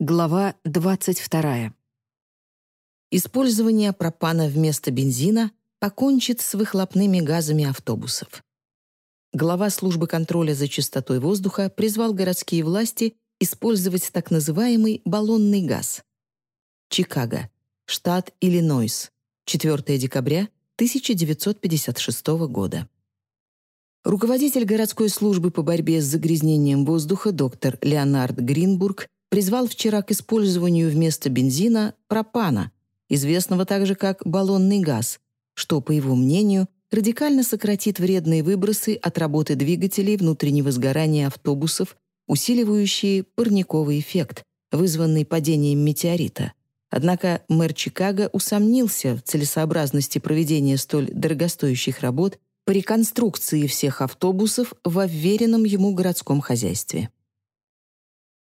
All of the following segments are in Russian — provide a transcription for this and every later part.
Глава 22. Использование пропана вместо бензина покончит с выхлопными газами автобусов. Глава службы контроля за чистотой воздуха призвал городские власти использовать так называемый баллонный газ. Чикаго, штат Иллинойс, 4 декабря 1956 года. Руководитель городской службы по борьбе с загрязнением воздуха доктор Леонард Гринбург призвал вчера к использованию вместо бензина пропана, известного также как баллонный газ, что, по его мнению, радикально сократит вредные выбросы от работы двигателей внутреннего сгорания автобусов, усиливающие парниковый эффект, вызванный падением метеорита. Однако мэр Чикаго усомнился в целесообразности проведения столь дорогостоящих работ по реконструкции всех автобусов в уверенном ему городском хозяйстве.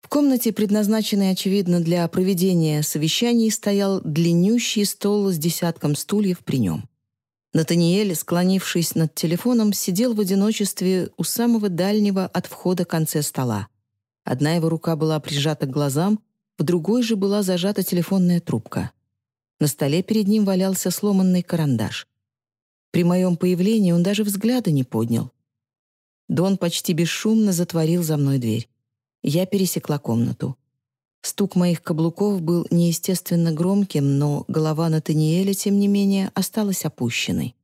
В комнате, предназначенной, очевидно, для проведения совещаний, стоял длиннющий стол с десятком стульев при нем. Натаниэль, склонившись над телефоном, сидел в одиночестве у самого дальнего от входа конца стола. Одна его рука была прижата к глазам, в другой же была зажата телефонная трубка. На столе перед ним валялся сломанный карандаш. При моем появлении он даже взгляда не поднял. Дон почти бесшумно затворил за мной дверь. Я пересекла комнату. Стук моих каблуков был неестественно громким, но голова Натаниэля, тем не менее, осталась опущенной.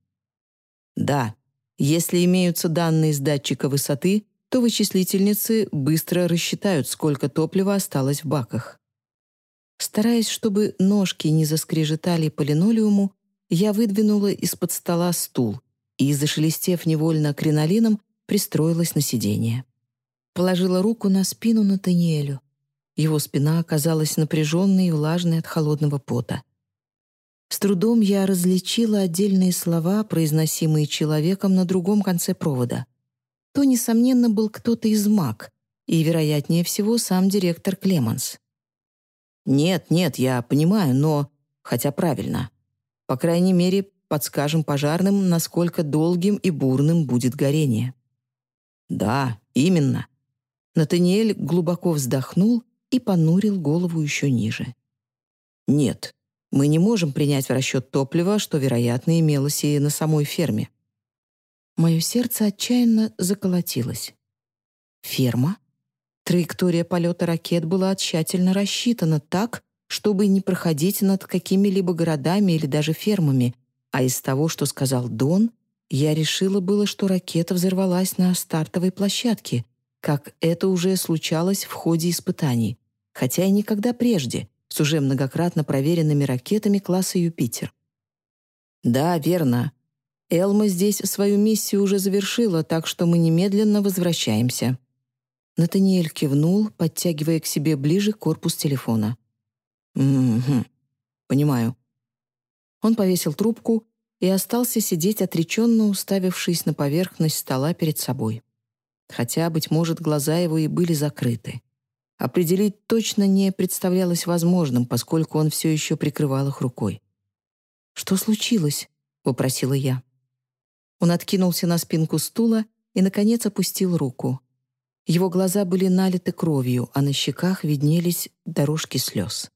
Да, если имеются данные с датчика высоты, то вычислительницы быстро рассчитают, сколько топлива осталось в баках. Стараясь, чтобы ножки не заскрежетали по линолеуму, я выдвинула из-под стола стул и, зашелестев невольно кринолином, пристроилась на сиденье положила руку на спину Натаниэлю. Его спина оказалась напряженной и влажной от холодного пота. С трудом я различила отдельные слова, произносимые человеком на другом конце провода. То, несомненно, был кто-то из МАК, и, вероятнее всего, сам директор Клеманс. «Нет, нет, я понимаю, но...» Хотя правильно. По крайней мере, подскажем пожарным, насколько долгим и бурным будет горение. «Да, именно», Натаниэль глубоко вздохнул и понурил голову еще ниже. «Нет, мы не можем принять в расчет топливо, что, вероятно, имелось и на самой ферме». Мое сердце отчаянно заколотилось. «Ферма?» Траектория полета ракет была тщательно рассчитана так, чтобы не проходить над какими-либо городами или даже фермами, а из того, что сказал Дон, я решила было, что ракета взорвалась на стартовой площадке, как это уже случалось в ходе испытаний, хотя и никогда прежде, с уже многократно проверенными ракетами класса «Юпитер». «Да, верно. Элма здесь свою миссию уже завершила, так что мы немедленно возвращаемся». Натаниэль кивнул, подтягивая к себе ближе корпус телефона. «Угу, понимаю». Он повесил трубку и остался сидеть отреченно, уставившись на поверхность стола перед собой хотя, быть может, глаза его и были закрыты. Определить точно не представлялось возможным, поскольку он все еще прикрывал их рукой. «Что случилось?» — попросила я. Он откинулся на спинку стула и, наконец, опустил руку. Его глаза были налиты кровью, а на щеках виднелись дорожки слез.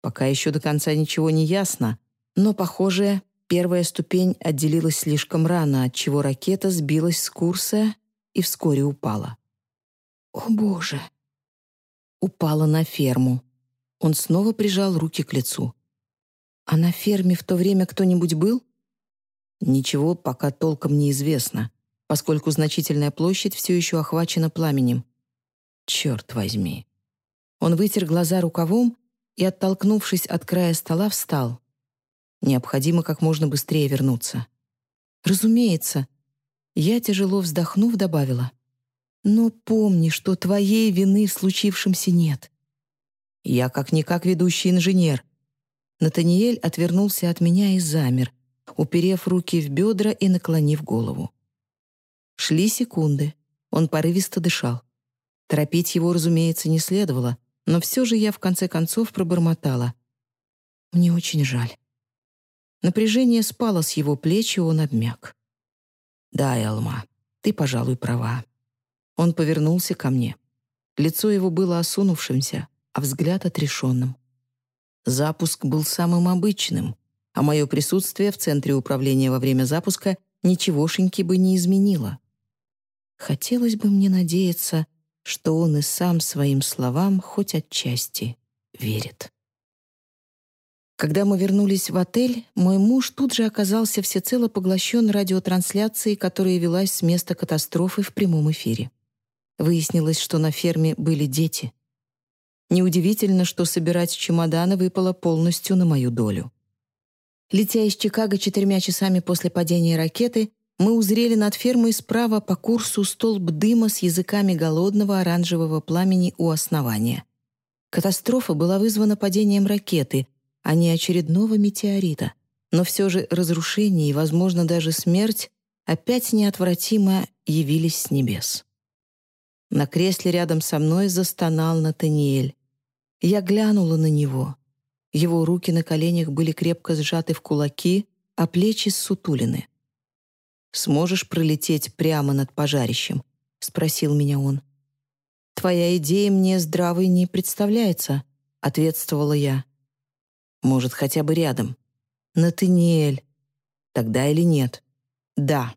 Пока еще до конца ничего не ясно, но, похоже, первая ступень отделилась слишком рано, отчего ракета сбилась с курса и вскоре упала. «О, Боже!» Упала на ферму. Он снова прижал руки к лицу. «А на ферме в то время кто-нибудь был?» Ничего пока толком не известно, поскольку значительная площадь все еще охвачена пламенем. Черт возьми. Он вытер глаза рукавом и, оттолкнувшись от края стола, встал. Необходимо как можно быстрее вернуться. Разумеется, я, тяжело вздохнув, добавила. «Но помни, что твоей вины в случившемся нет». «Я как-никак ведущий инженер». Натаниэль отвернулся от меня и замер, уперев руки в бедра и наклонив голову. Шли секунды. Он порывисто дышал. Торопить его, разумеется, не следовало, но все же я в конце концов пробормотала. «Мне очень жаль». Напряжение спало с его плеч, и он обмяк. «Да, Элма, ты, пожалуй, права». Он повернулся ко мне. Лицо его было осунувшимся, а взгляд отрешенным. Запуск был самым обычным, а мое присутствие в центре управления во время запуска ничегошеньки бы не изменило. Хотелось бы мне надеяться, что он и сам своим словам хоть отчасти верит. Когда мы вернулись в отель, мой муж тут же оказался всецело поглощен радиотрансляцией, которая велась с места катастрофы в прямом эфире. Выяснилось, что на ферме были дети. Неудивительно, что собирать чемоданы выпало полностью на мою долю. Летя из Чикаго четырьмя часами после падения ракеты, мы узрели над фермой справа по курсу столб дыма с языками голодного оранжевого пламени у основания. Катастрофа была вызвана падением ракеты, а не очередного метеорита. Но все же разрушение и, возможно, даже смерть опять неотвратимо явились с небес. На кресле рядом со мной застонал Натаниэль. Я глянула на него. Его руки на коленях были крепко сжаты в кулаки, а плечи ссутулины. «Сможешь пролететь прямо над пожарищем?» — спросил меня он. «Твоя идея мне здравой не представляется», — ответствовала я. «Может, хотя бы рядом?» «Натаниэль». «Тогда или нет?» «Да».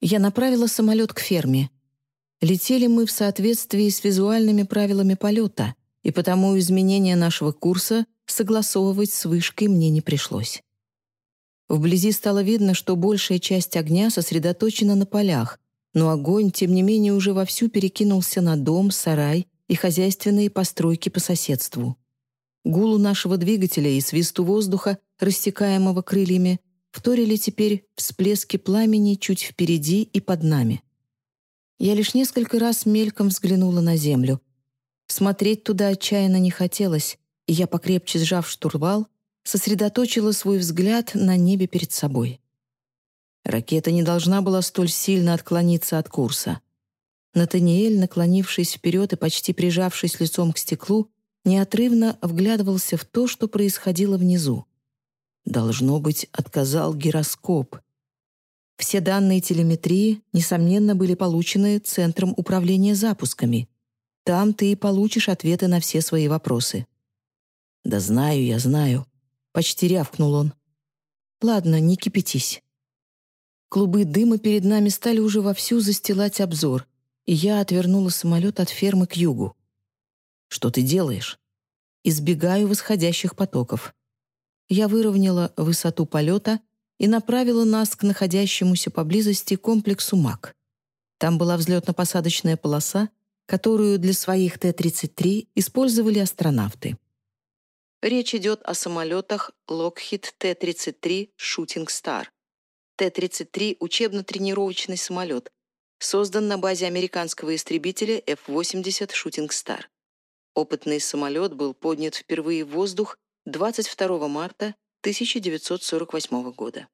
Я направила самолет к ферме. Летели мы в соответствии с визуальными правилами полета, и потому изменение нашего курса согласовывать с вышкой мне не пришлось. Вблизи стало видно, что большая часть огня сосредоточена на полях, но огонь, тем не менее, уже вовсю перекинулся на дом, сарай и хозяйственные постройки по соседству. Гулу нашего двигателя и свисту воздуха, рассекаемого крыльями, вторили теперь всплески пламени чуть впереди и под нами. Я лишь несколько раз мельком взглянула на землю. Смотреть туда отчаянно не хотелось, и я, покрепче сжав штурвал, сосредоточила свой взгляд на небе перед собой. Ракета не должна была столь сильно отклониться от курса. Натаниэль, наклонившись вперед и почти прижавшись лицом к стеклу, неотрывно вглядывался в то, что происходило внизу. Должно быть, отказал гироскоп. Все данные телеметрии, несомненно, были получены Центром управления запусками. Там ты и получишь ответы на все свои вопросы. «Да знаю, я знаю», — почти рявкнул он. «Ладно, не кипятись». Клубы дыма перед нами стали уже вовсю застилать обзор, и я отвернула самолет от фермы к югу. «Что ты делаешь?» «Избегаю восходящих потоков». Я выровняла высоту полета и направила нас к находящемуся поблизости комплексу МАК. Там была взлетно-посадочная полоса, которую для своих Т-33 использовали астронавты. Речь идет о самолетах Lockheed Т-33 Shooting Star. Т-33 — учебно-тренировочный самолет, создан на базе американского истребителя F-80 Shooting Star. Опытный самолет был поднят впервые в воздух 22 марта 1948 года.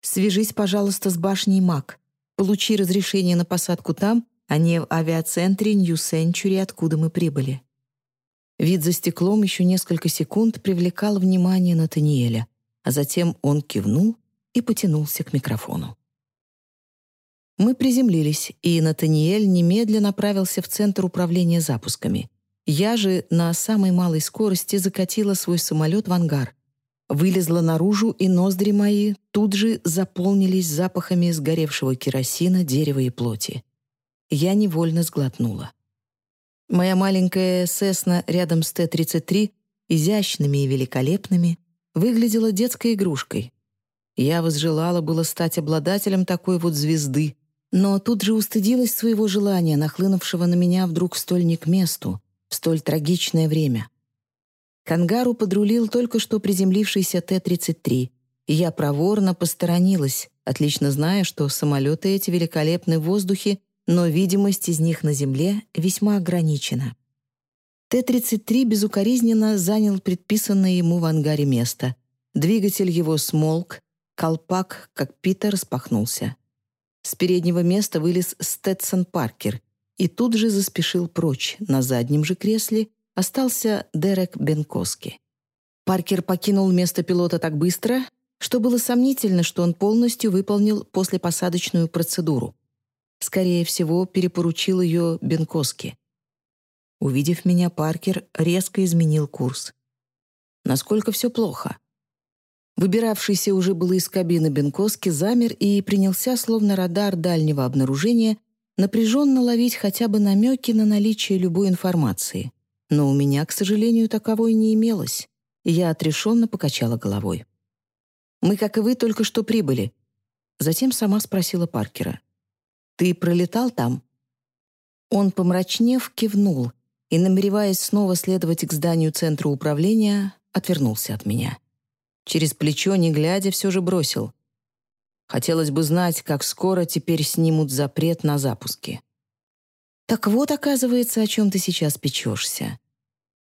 «Свяжись, пожалуйста, с башней МАК. Получи разрешение на посадку там, а не в авиацентре Нью-Сенчури, откуда мы прибыли». Вид за стеклом еще несколько секунд привлекал внимание Натаниэля, а затем он кивнул и потянулся к микрофону. Мы приземлились, и Натаниэль немедленно направился в центр управления запусками. Я же на самой малой скорости закатила свой самолет в ангар. Вылезла наружу, и ноздри мои тут же заполнились запахами сгоревшего керосина, дерева и плоти. Я невольно сглотнула. Моя маленькая Сесна рядом с Т-33, изящными и великолепными, выглядела детской игрушкой. Я возжелала было стать обладателем такой вот звезды, но тут же устыдилась своего желания, нахлынувшего на меня вдруг столь не к месту, в столь трагичное время. К подрулил только что приземлившийся Т-33, и я проворно посторонилась, отлично зная, что самолеты эти великолепны в воздухе но видимость из них на Земле весьма ограничена. Т-33 безукоризненно занял предписанное ему в ангаре место. Двигатель его смолк, колпак, как Питер, распахнулся. С переднего места вылез Стэтсон Паркер и тут же заспешил прочь. На заднем же кресле остался Дерек Бенкоски. Паркер покинул место пилота так быстро, что было сомнительно, что он полностью выполнил послепосадочную процедуру. Скорее всего, перепоручил ее Бенкоски. Увидев меня, Паркер резко изменил курс. Насколько все плохо? Выбиравшийся уже было из кабины Бенкоски замер и принялся, словно радар дальнего обнаружения, напряженно ловить хотя бы намеки на наличие любой информации. Но у меня, к сожалению, таковой не имелось, я отрешенно покачала головой. «Мы, как и вы, только что прибыли». Затем сама спросила Паркера. «Ты пролетал там?» Он, помрачнев, кивнул и, намереваясь снова следовать к зданию центра управления, отвернулся от меня. Через плечо, не глядя, все же бросил. Хотелось бы знать, как скоро теперь снимут запрет на запуски. Так вот, оказывается, о чем ты сейчас печешься.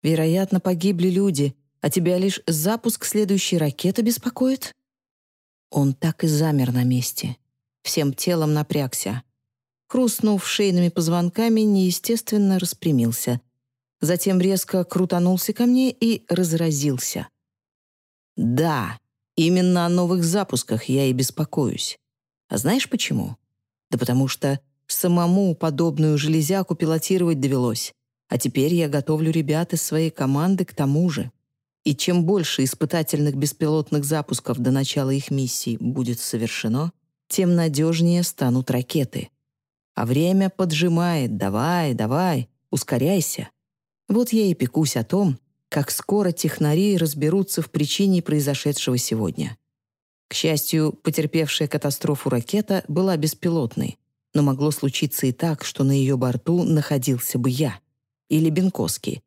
Вероятно, погибли люди, а тебя лишь запуск следующей ракеты беспокоит? Он так и замер на месте. Всем телом напрягся. Хрустнув шейными позвонками, неестественно распрямился. Затем резко крутанулся ко мне и разразился. «Да, именно о новых запусках я и беспокоюсь. А знаешь почему? Да потому что самому подобную железяку пилотировать довелось. А теперь я готовлю ребят из своей команды к тому же. И чем больше испытательных беспилотных запусков до начала их миссии будет совершено, тем надежнее станут ракеты. А время поджимает. Давай, давай, ускоряйся. Вот я и пекусь о том, как скоро технари разберутся в причине произошедшего сегодня. К счастью, потерпевшая катастрофу ракета была беспилотной, но могло случиться и так, что на ее борту находился бы я, или Бенковский,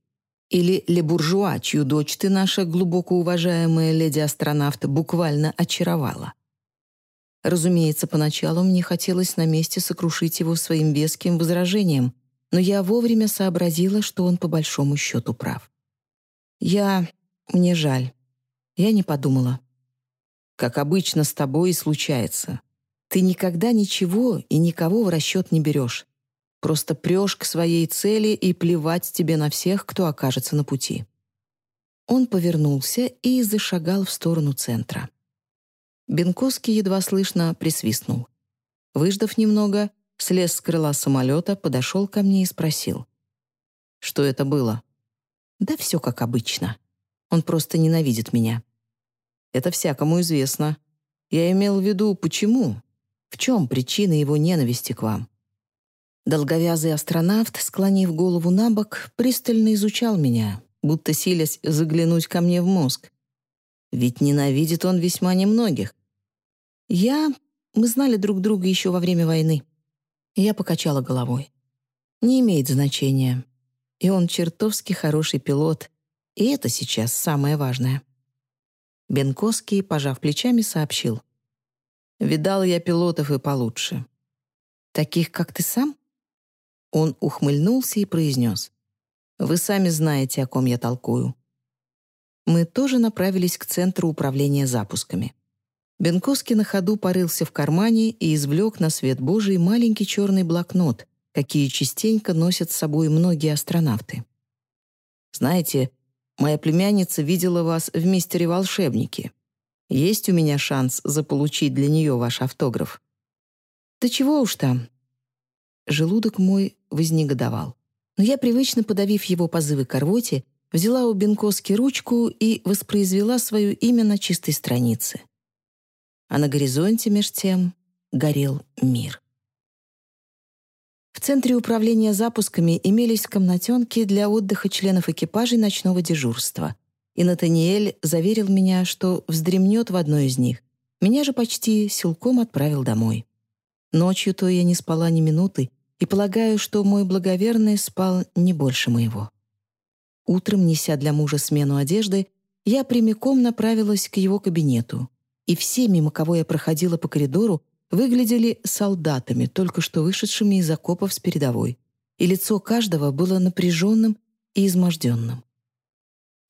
или Лебуржуа, чью дочь ты, наша глубоко уважаемая леди-астронавт, буквально очаровала. Разумеется, поначалу мне хотелось на месте сокрушить его своим веским возражением, но я вовремя сообразила, что он по большому счету прав. Я... мне жаль. Я не подумала. Как обычно с тобой и случается. Ты никогда ничего и никого в расчет не берешь. Просто прешь к своей цели и плевать тебе на всех, кто окажется на пути. Он повернулся и зашагал в сторону центра. Бенковский едва слышно присвистнул. Выждав немного, слез с крыла самолета, подошел ко мне и спросил. «Что это было?» «Да все как обычно. Он просто ненавидит меня». «Это всякому известно. Я имел в виду, почему? В чем причина его ненависти к вам?» Долговязый астронавт, склонив голову на бок, пристально изучал меня, будто силясь заглянуть ко мне в мозг. Ведь ненавидит он весьма немногих. Я... Мы знали друг друга еще во время войны. Я покачала головой. Не имеет значения. И он чертовски хороший пилот. И это сейчас самое важное. Бенковский, пожав плечами, сообщил. «Видал я пилотов и получше». «Таких, как ты сам?» Он ухмыльнулся и произнес. «Вы сами знаете, о ком я толкую». Мы тоже направились к центру управления запусками. Бенковский на ходу порылся в кармане и извлек на свет Божий маленький черный блокнот, какие частенько носят с собой многие астронавты. «Знаете, моя племянница видела вас в «Мистере-волшебнике». Есть у меня шанс заполучить для нее ваш автограф?» «Да чего уж там?» Желудок мой вознегодовал. Но я, привычно подавив его позывы к рвоте, взяла у Бенковски ручку и воспроизвела свое имя на чистой странице а на горизонте меж тем горел мир. В центре управления запусками имелись комнатенки для отдыха членов экипажей ночного дежурства, и Натаниэль заверил меня, что вздремнет в одной из них. Меня же почти силком отправил домой. Ночью-то я не спала ни минуты, и полагаю, что мой благоверный спал не больше моего. Утром, неся для мужа смену одежды, я прямиком направилась к его кабинету, и все, мимо кого я проходила по коридору, выглядели солдатами, только что вышедшими из окопов с передовой, и лицо каждого было напряженным и изможденным.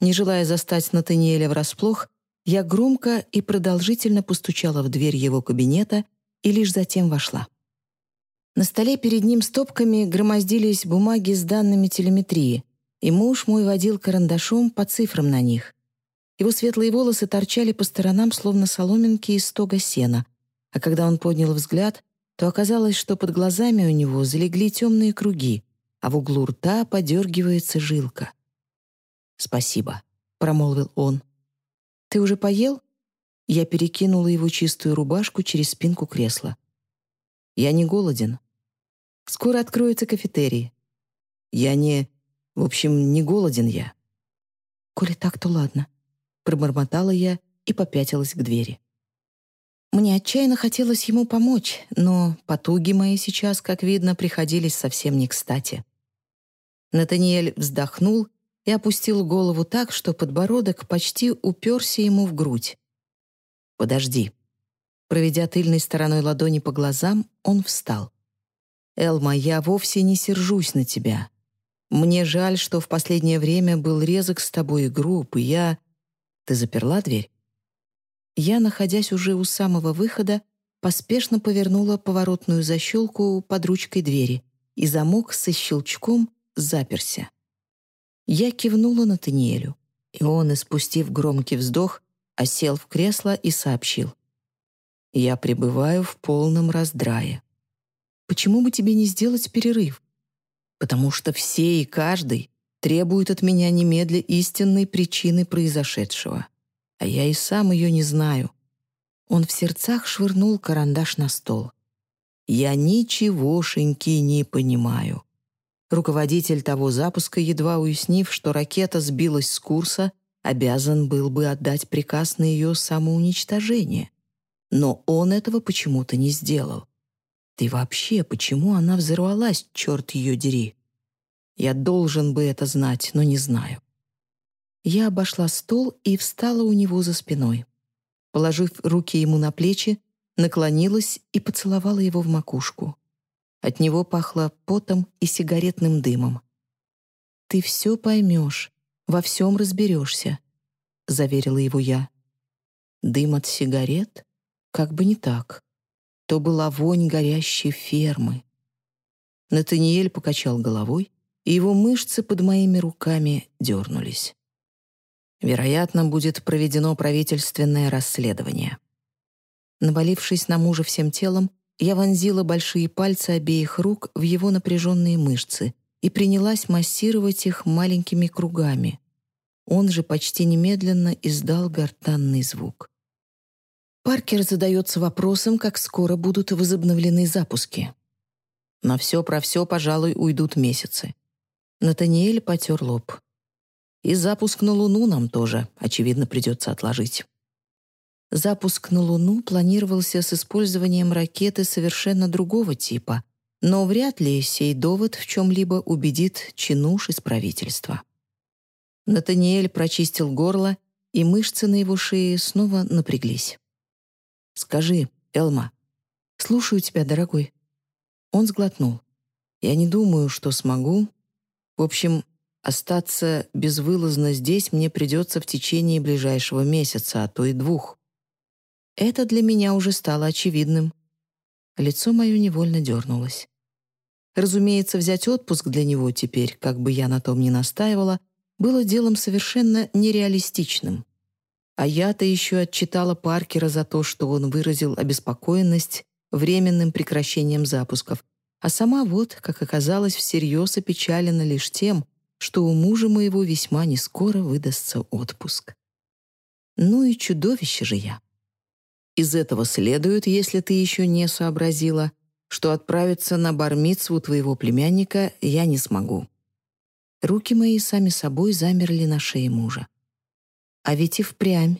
Не желая застать Натаниэля врасплох, я громко и продолжительно постучала в дверь его кабинета и лишь затем вошла. На столе перед ним стопками громоздились бумаги с данными телеметрии, и муж мой водил карандашом по цифрам на них. Его светлые волосы торчали по сторонам, словно соломинки из стога сена, а когда он поднял взгляд, то оказалось, что под глазами у него залегли темные круги, а в углу рта подергивается жилка. «Спасибо», — промолвил он. «Ты уже поел?» Я перекинула его чистую рубашку через спинку кресла. «Я не голоден. Скоро откроется кафетерий. Я не... В общем, не голоден я». «Коли так, то ладно», — пробормотала я и попятилась к двери. Мне отчаянно хотелось ему помочь, но потуги мои сейчас, как видно, приходились совсем не кстати. Натаниэль вздохнул и опустил голову так, что подбородок почти уперся ему в грудь. «Подожди». Проведя тыльной стороной ладони по глазам, он встал. «Элма, я вовсе не сержусь на тебя. Мне жаль, что в последнее время был резок с тобой и груб, и я...» «Ты заперла дверь?» Я, находясь уже у самого выхода, поспешно повернула поворотную защелку под ручкой двери, и замок со щелчком заперся. Я кивнула на Натаниэлю, и он, испустив громкий вздох, осел в кресло и сообщил. «Я пребываю в полном раздрае. Почему бы тебе не сделать перерыв? Потому что все и каждый требуют от меня немедля истинной причины произошедшего а я и сам ее не знаю. Он в сердцах швырнул карандаш на стол. Я ничегошеньки не понимаю. Руководитель того запуска, едва уяснив, что ракета сбилась с курса, обязан был бы отдать приказ на ее самоуничтожение. Но он этого почему-то не сделал. Ты вообще, почему она взорвалась, черт ее дери? Я должен бы это знать, но не знаю. Я обошла стол и встала у него за спиной. Положив руки ему на плечи, наклонилась и поцеловала его в макушку. От него пахло потом и сигаретным дымом. «Ты все поймешь, во всем разберешься», — заверила его я. Дым от сигарет? Как бы не так. То была вонь горящей фермы. Натаниэль покачал головой, и его мышцы под моими руками дернулись. Вероятно, будет проведено правительственное расследование. Навалившись на мужа всем телом, я вонзила большие пальцы обеих рук в его напряженные мышцы и принялась массировать их маленькими кругами. Он же почти немедленно издал гортанный звук. Паркер задается вопросом, как скоро будут возобновлены запуски. На все про все, пожалуй, уйдут месяцы. Натаниэль потер лоб. И запуск на Луну нам тоже, очевидно, придется отложить. Запуск на Луну планировался с использованием ракеты совершенно другого типа, но вряд ли сей довод в чем-либо убедит чинуш из правительства. Натаниэль прочистил горло, и мышцы на его шее снова напряглись. «Скажи, Элма». «Слушаю тебя, дорогой». Он сглотнул. «Я не думаю, что смогу. В общем, Остаться безвылазно здесь мне придется в течение ближайшего месяца, а то и двух. Это для меня уже стало очевидным. Лицо мое невольно дернулось. Разумеется, взять отпуск для него теперь, как бы я на том ни настаивала, было делом совершенно нереалистичным. А я-то еще отчитала Паркера за то, что он выразил обеспокоенность временным прекращением запусков, а сама вот, как оказалось, всерьез опечалена лишь тем, что у мужа моего весьма нескоро выдастся отпуск. Ну и чудовище же я. Из этого следует, если ты еще не сообразила, что отправиться на бармицву твоего племянника я не смогу. Руки мои сами собой замерли на шее мужа. А ведь и впрямь.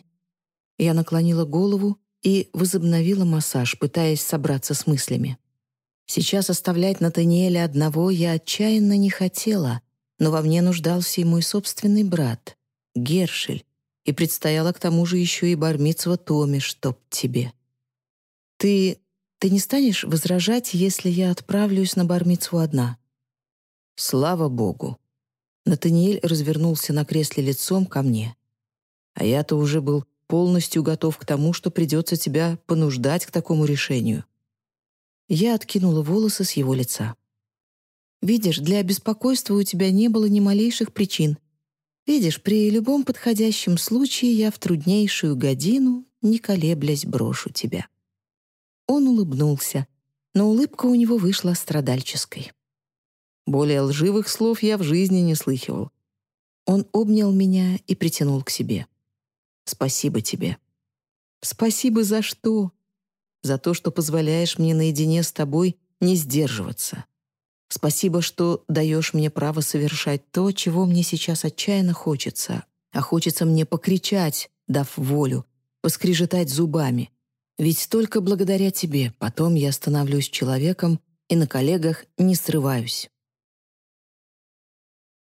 Я наклонила голову и возобновила массаж, пытаясь собраться с мыслями. Сейчас оставлять Натаниэля одного я отчаянно не хотела, но во мне нуждался и мой собственный брат, Гершель, и предстояло к тому же еще и бармицва Томи, чтоб тебе. Ты... ты не станешь возражать, если я отправлюсь на бармицву одна? Слава Богу. Натаниэль развернулся на кресле лицом ко мне. А я-то уже был полностью готов к тому, что придется тебя понуждать к такому решению. Я откинула волосы с его лица. Видишь, для беспокойства у тебя не было ни малейших причин. Видишь, при любом подходящем случае я в труднейшую годину, не колеблясь, брошу тебя». Он улыбнулся, но улыбка у него вышла страдальческой. Более лживых слов я в жизни не слыхивал. Он обнял меня и притянул к себе. «Спасибо тебе». «Спасибо за что?» «За то, что позволяешь мне наедине с тобой не сдерживаться. Спасибо, что даешь мне право совершать то, чего мне сейчас отчаянно хочется, а хочется мне покричать, дав волю, поскрежетать зубами. Ведь только благодаря тебе потом я становлюсь человеком и на коллегах не срываюсь.